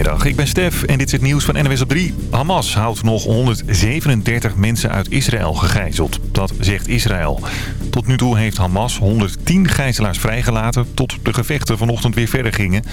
Goedemiddag, ik ben Stef en dit is het nieuws van NWS op 3. Hamas houdt nog 137 mensen uit Israël gegijzeld. Zegt Israël. Tot nu toe heeft Hamas 110 gijzelaars vrijgelaten... tot de gevechten vanochtend weer verder gingen.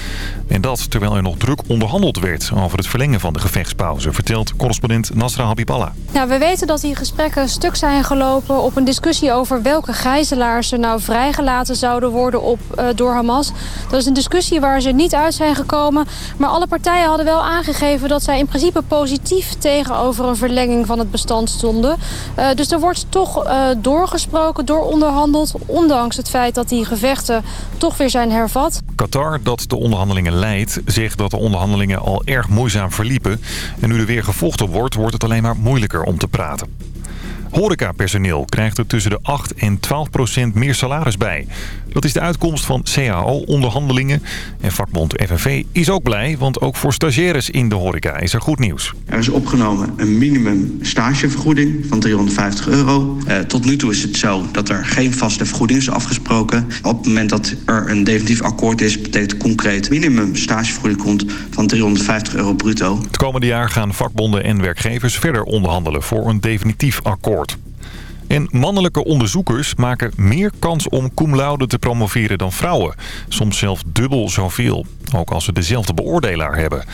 En dat terwijl er nog druk onderhandeld werd... over het verlengen van de gevechtspauze... vertelt correspondent Nasra Habiballah. Ja, we weten dat die gesprekken stuk zijn gelopen... op een discussie over welke gijzelaars er nou vrijgelaten zouden worden op, uh, door Hamas. Dat is een discussie waar ze niet uit zijn gekomen. Maar alle partijen hadden wel aangegeven dat zij in principe positief... tegenover een verlenging van het bestand stonden. Uh, dus er wordt toch uh, doorgesproken, door onderhandeld... ondanks het feit dat die gevechten toch weer zijn hervat. Qatar, dat de onderhandelingen leidt, zegt dat de onderhandelingen al erg moeizaam verliepen. En nu er weer gevochten wordt, wordt het alleen maar moeilijker om te praten. Horecapersoneel krijgt er tussen de 8 en 12 procent meer salaris bij. Dat is de uitkomst van CAO-onderhandelingen. En vakbond FNV is ook blij, want ook voor stagiaires in de horeca is er goed nieuws. Er is opgenomen een minimum stagevergoeding van 350 euro. Uh, tot nu toe is het zo dat er geen vaste vergoeding is afgesproken. Op het moment dat er een definitief akkoord is, betekent concreet minimum stagevergoeding komt van 350 euro bruto. Het komende jaar gaan vakbonden en werkgevers verder onderhandelen voor een definitief akkoord. En mannelijke onderzoekers maken meer kans om cum laude te promoveren dan vrouwen. Soms zelfs dubbel zoveel, ook als ze dezelfde beoordelaar hebben.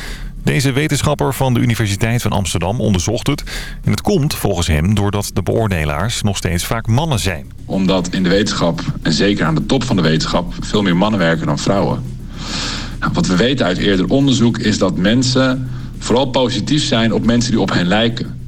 Deze wetenschapper van de Universiteit van Amsterdam onderzocht het. En het komt volgens hem doordat de beoordelaars nog steeds vaak mannen zijn. Omdat in de wetenschap, en zeker aan de top van de wetenschap, veel meer mannen werken dan vrouwen. Nou, wat we weten uit eerder onderzoek is dat mensen vooral positief zijn op mensen die op hen lijken.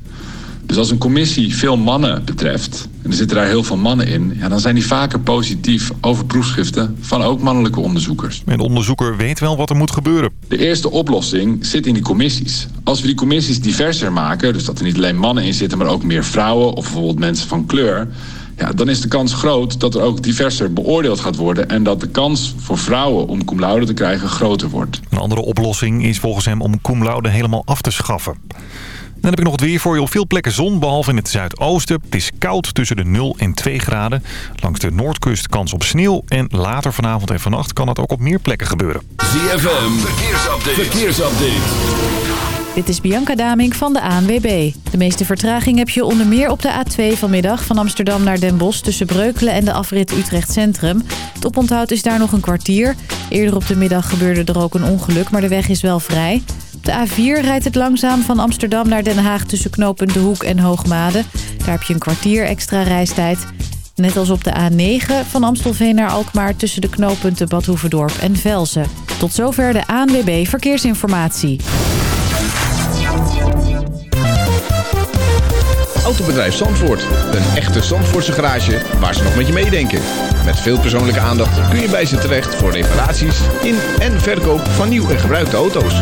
Dus als een commissie veel mannen betreft, en er zitten daar heel veel mannen in... Ja, dan zijn die vaker positief over proefschriften van ook mannelijke onderzoekers. En de onderzoeker weet wel wat er moet gebeuren. De eerste oplossing zit in die commissies. Als we die commissies diverser maken, dus dat er niet alleen mannen in zitten... maar ook meer vrouwen of bijvoorbeeld mensen van kleur... Ja, dan is de kans groot dat er ook diverser beoordeeld gaat worden... en dat de kans voor vrouwen om cum laude te krijgen groter wordt. Een andere oplossing is volgens hem om cum laude helemaal af te schaffen. Dan heb ik nog het weer voor je. Op veel plekken zon, behalve in het zuidoosten. Het is koud tussen de 0 en 2 graden. Langs de noordkust kans op sneeuw. En later vanavond en vannacht kan dat ook op meer plekken gebeuren. ZFM, verkeersupdate. verkeersupdate. Dit is Bianca Daming van de ANWB. De meeste vertraging heb je onder meer op de A2 vanmiddag... van Amsterdam naar Den Bosch tussen Breukelen en de afrit Utrecht Centrum. Het oponthoud is daar nog een kwartier. Eerder op de middag gebeurde er ook een ongeluk, maar de weg is wel vrij. De A4 rijdt het langzaam van Amsterdam naar Den Haag tussen knooppunt De Hoek en Hoogmade. Daar heb je een kwartier extra reistijd. Net als op de A9 van Amstelveen naar Alkmaar tussen de knooppunten Bad Hoevedorp en Velzen. Tot zover de ANWB Verkeersinformatie. Autobedrijf Zandvoort. Een echte Zandvoortse garage waar ze nog met je meedenken. Met veel persoonlijke aandacht kun je bij ze terecht voor reparaties in en verkoop van nieuw en gebruikte auto's.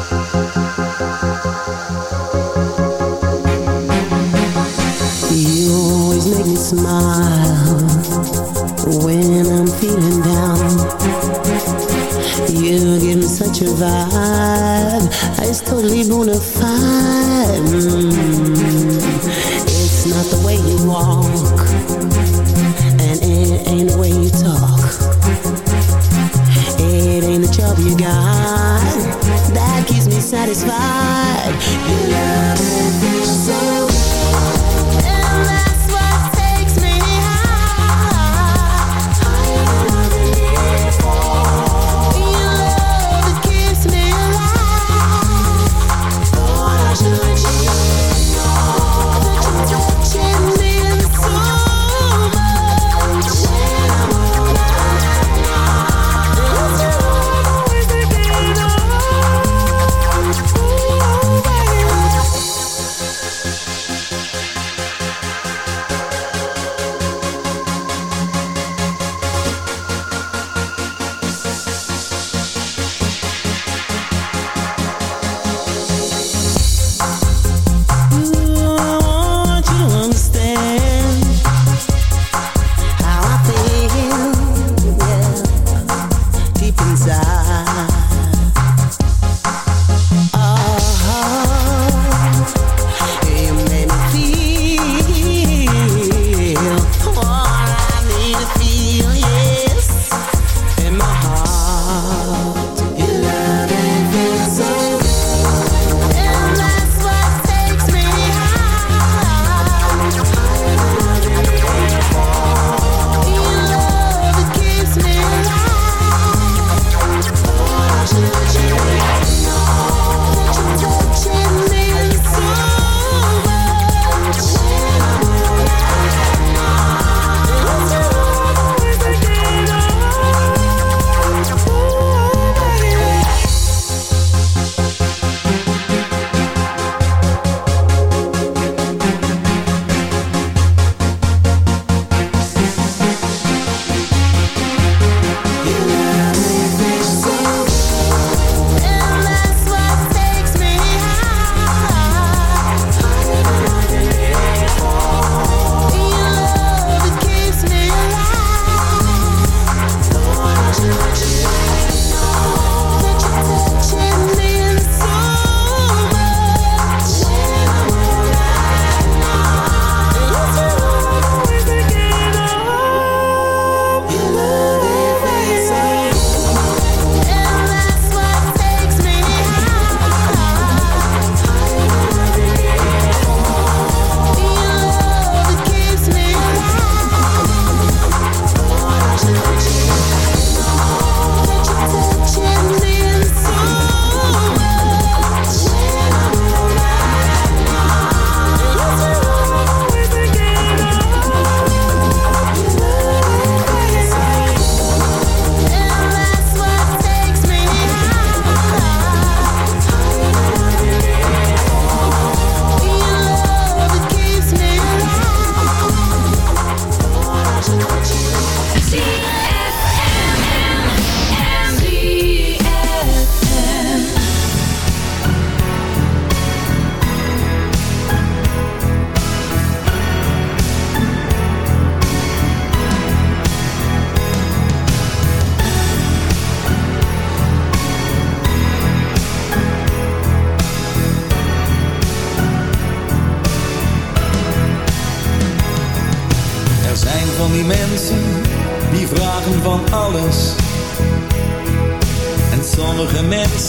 Smile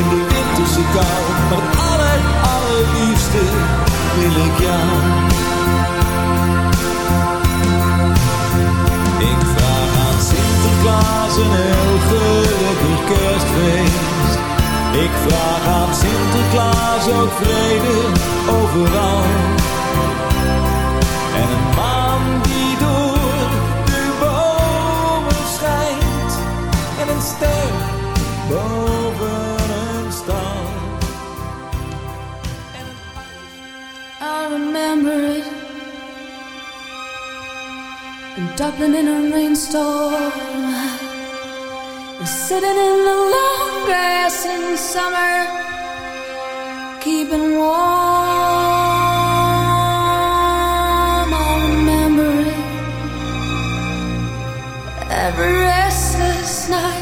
In de winterse kou. Maar het aller, allerliefste wil ik jou. Ik vraag aan Sinterklaas een heel gelukkig kerstfeest. Ik vraag aan Sinterklaas ook vrede overal. Dublin in a rainstorm. Sitting in the long grass in summer, keeping warm. I remember it. Every restless night.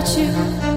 without you.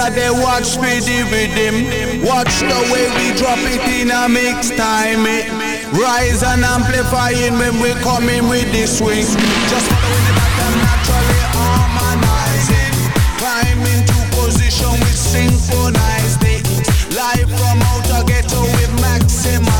Instead they watch me with him Watch the way we drop it in a mix time it Rise and amplifying when we coming with the swing. Just following the pattern naturally harmonizing. Climb into position with synchronized it. Live from outer ghetto with maximize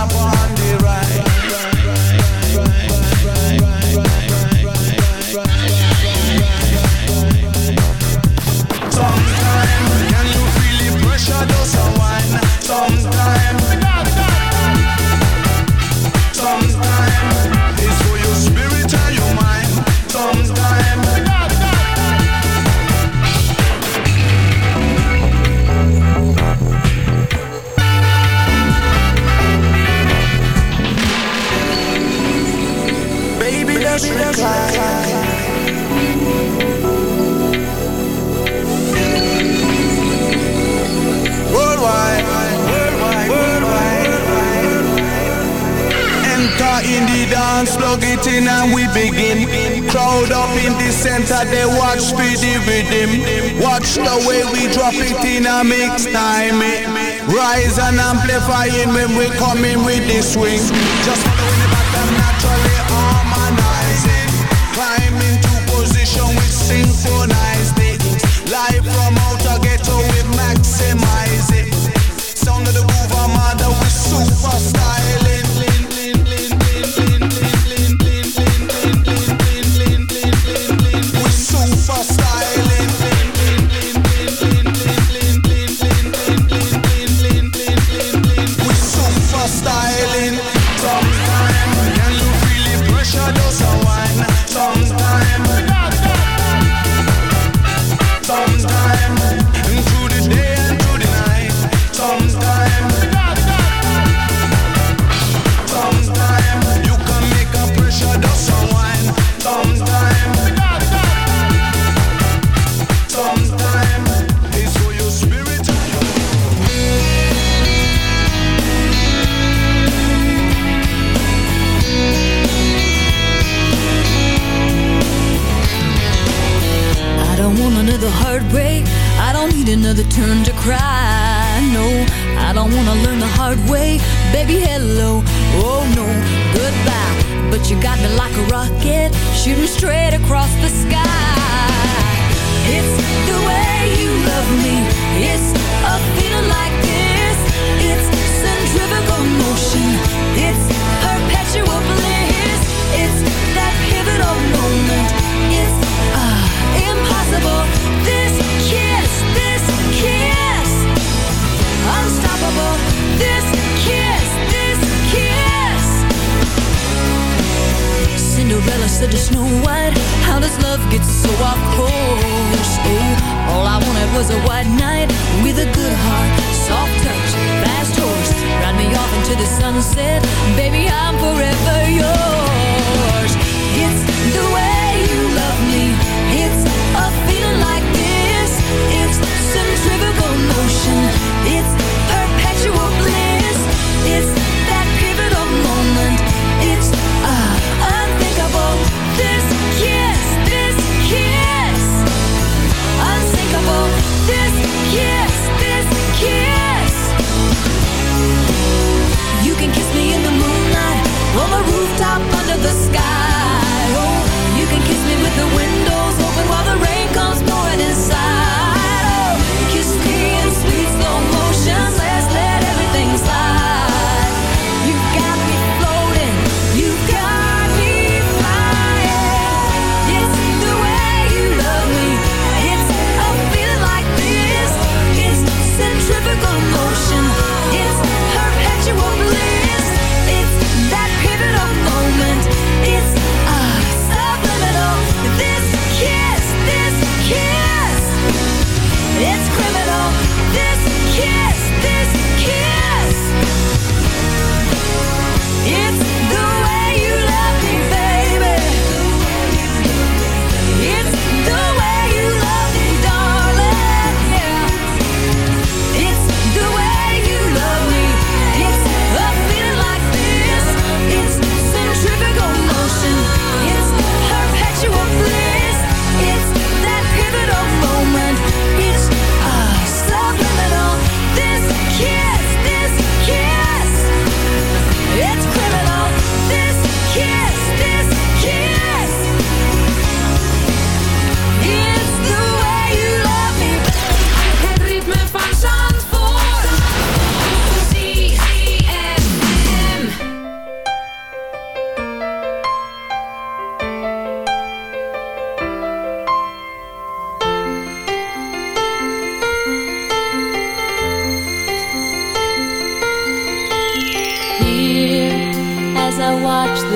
I boy. in the dance, plug it in and we begin. Crowd up in the center, they watch for the rhythm. Watch the way we drop it in a mix time. Rise and amplifying when we come in with the swing. Just following the pattern naturally harmonizing. Climb into position with synchronized things. Live from outer ghetto we maximize.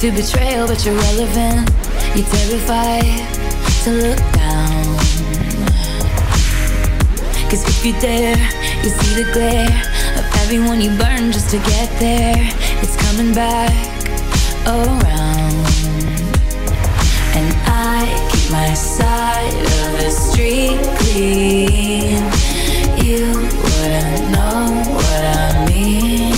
to betrayal, but you're relevant. You're terrified to look down. Cause if you dare, you see the glare of everyone you burn just to get there. It's coming back around. And I keep my side of the street clean. You wouldn't know what I mean.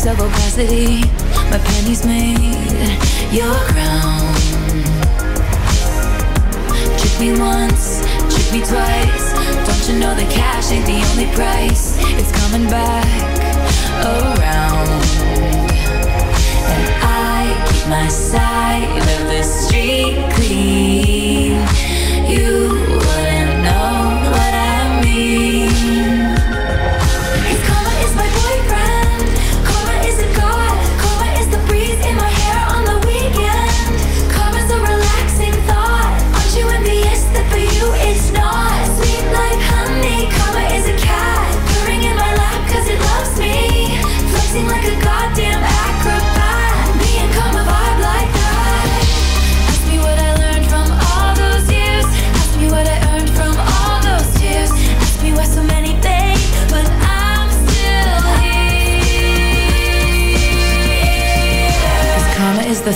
bags of opacity. My pennies made your crown. Trick me once, trick me twice. Don't you know that cash ain't the only price? It's coming back around. And I keep my side of the street clean. You.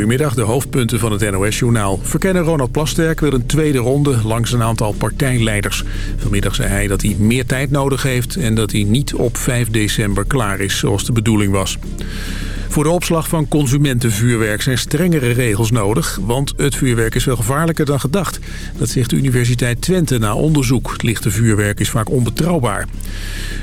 Goedemiddag, de hoofdpunten van het NOS-journaal. Verkenner Ronald Plasterk wil een tweede ronde langs een aantal partijleiders. Vanmiddag zei hij dat hij meer tijd nodig heeft... en dat hij niet op 5 december klaar is, zoals de bedoeling was. Voor de opslag van consumentenvuurwerk zijn strengere regels nodig... want het vuurwerk is wel gevaarlijker dan gedacht. Dat zegt de Universiteit Twente na onderzoek. Het lichte vuurwerk is vaak onbetrouwbaar.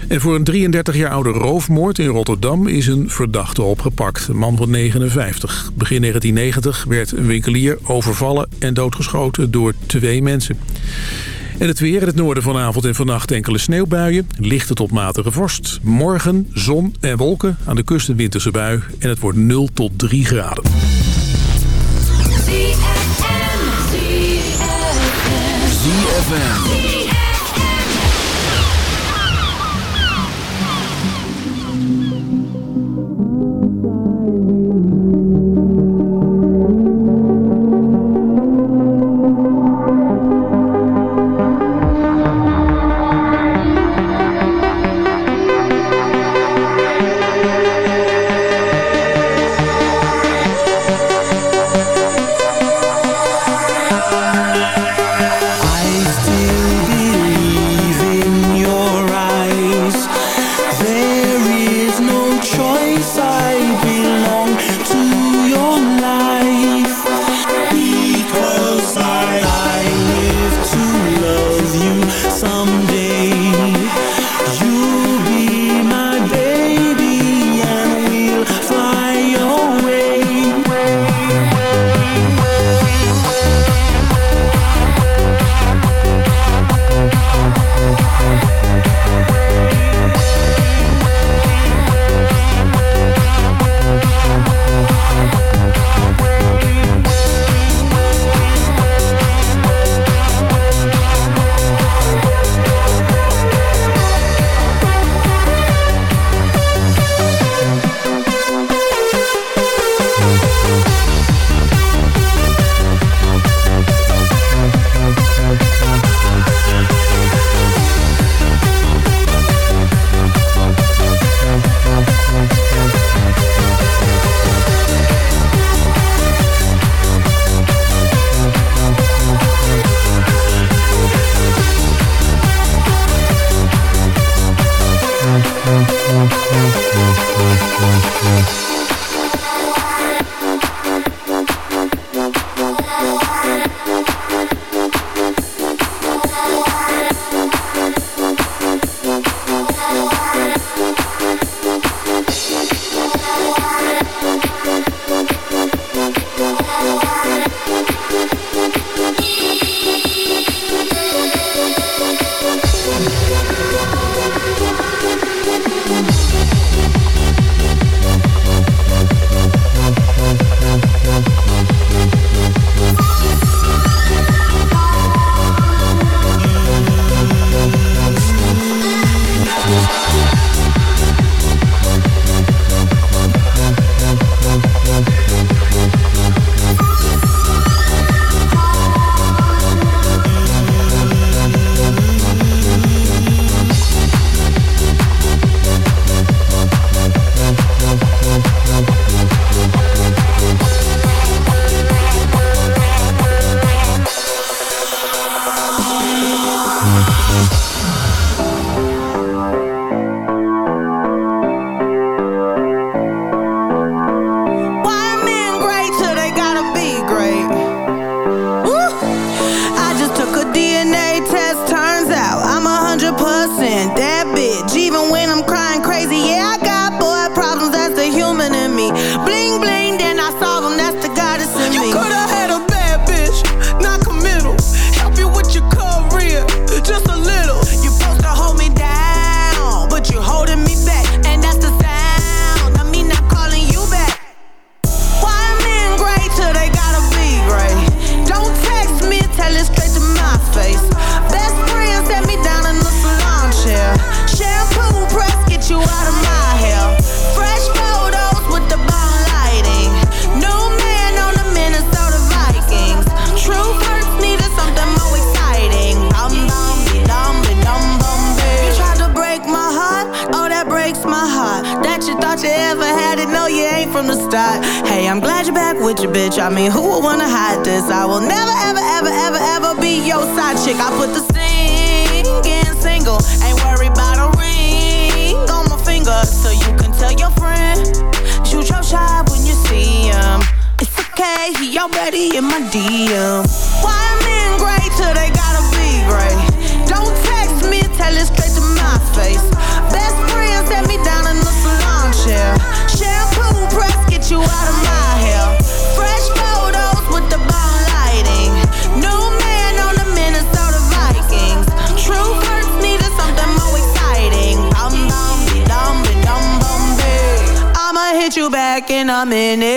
En voor een 33 jaar oude roofmoord in Rotterdam is een verdachte opgepakt. Een man van 59. Begin 1990 werd een winkelier overvallen en doodgeschoten door twee mensen. En het weer in het noorden vanavond en vannacht enkele sneeuwbuien. Lichte tot matige vorst. Morgen zon en wolken. Aan de kust een winterse bui. En het wordt 0 tot 3 graden. DM. Why men great till they gotta be great? Don't text me, tell it straight to my face. Best friend set me down in the salon chair. Shampoo press, get you out of my hair. Fresh photos with the bomb lighting. New man on the Minnesota Vikings. True hurts needed something more exciting. Dum be dum dum bum. I'ma hit you back in a minute.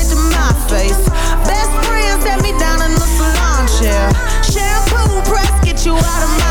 out of my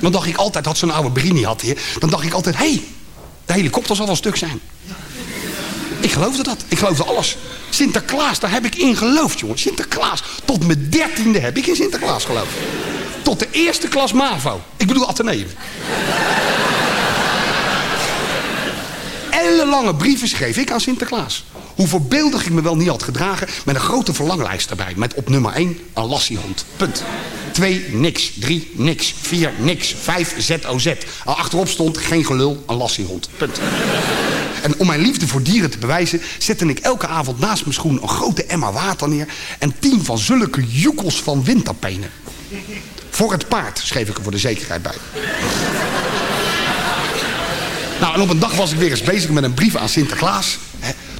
Dan dacht ik altijd, had zo'n oude Berini had hier... dan dacht ik altijd, hé, hey, de helikopter zal wel stuk zijn. Ik geloofde dat. Ik geloofde alles. Sinterklaas, daar heb ik in geloofd, jongen. Sinterklaas. Tot mijn dertiende heb ik in Sinterklaas geloofd. Tot de eerste klas MAVO. Ik bedoel Atheneum. Ellenlange brieven schreef ik aan Sinterklaas. Hoe voorbeeldig ik me wel niet had gedragen... met een grote verlanglijst erbij. Met op nummer 1 een lassiehond. Punt. 2 niks. 3 niks. 4 niks. 5 ZOZ. Al achterop stond geen gelul, een lassiehond. Punt. En om mijn liefde voor dieren te bewijzen... zette ik elke avond naast mijn schoen een grote emmer water neer... en tien van zulke joekels van windtapenen. Voor het paard, schreef ik er voor de zekerheid bij. Nou, en op een dag was ik weer eens bezig met een brief aan Sinterklaas.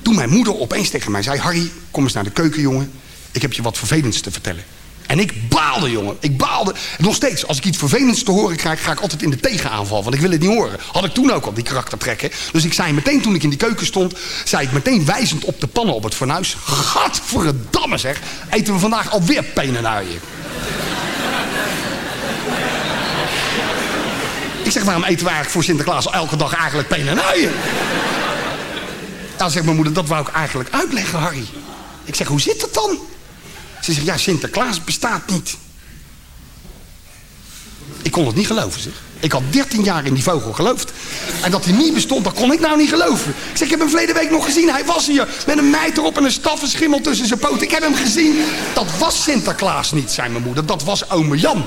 Toen mijn moeder opeens tegen mij zei... Harry, kom eens naar de keuken, jongen. Ik heb je wat vervelends te vertellen. En ik baalde, jongen. Ik baalde. Nog steeds, als ik iets vervelends te horen krijg... ga ik altijd in de tegenaanval, want ik wil het niet horen. Had ik toen ook al, die karaktertrekken. Dus ik zei meteen, toen ik in die keuken stond... zei ik meteen wijzend op de pannen op het fornuis... Gadverdamme zeg, eten we vandaag alweer penenuien. Ik zeg, waarom eten we eigenlijk voor Sinterklaas elke dag eigenlijk penenuien? Nou, zegt mijn moeder, dat wou ik eigenlijk uitleggen, Harry. Ik zeg, hoe zit het dan? Ze zegt, ja, Sinterklaas bestaat niet. Ik kon het niet geloven, zeg. Ik had 13 jaar in die vogel geloofd. En dat hij niet bestond, dat kon ik nou niet geloven. Ik zeg, ik heb hem verleden week nog gezien. Hij was hier met een meid erop en een staffenschimmel tussen zijn poten. Ik heb hem gezien. Dat was Sinterklaas niet, zei mijn moeder. Dat was ome Jan.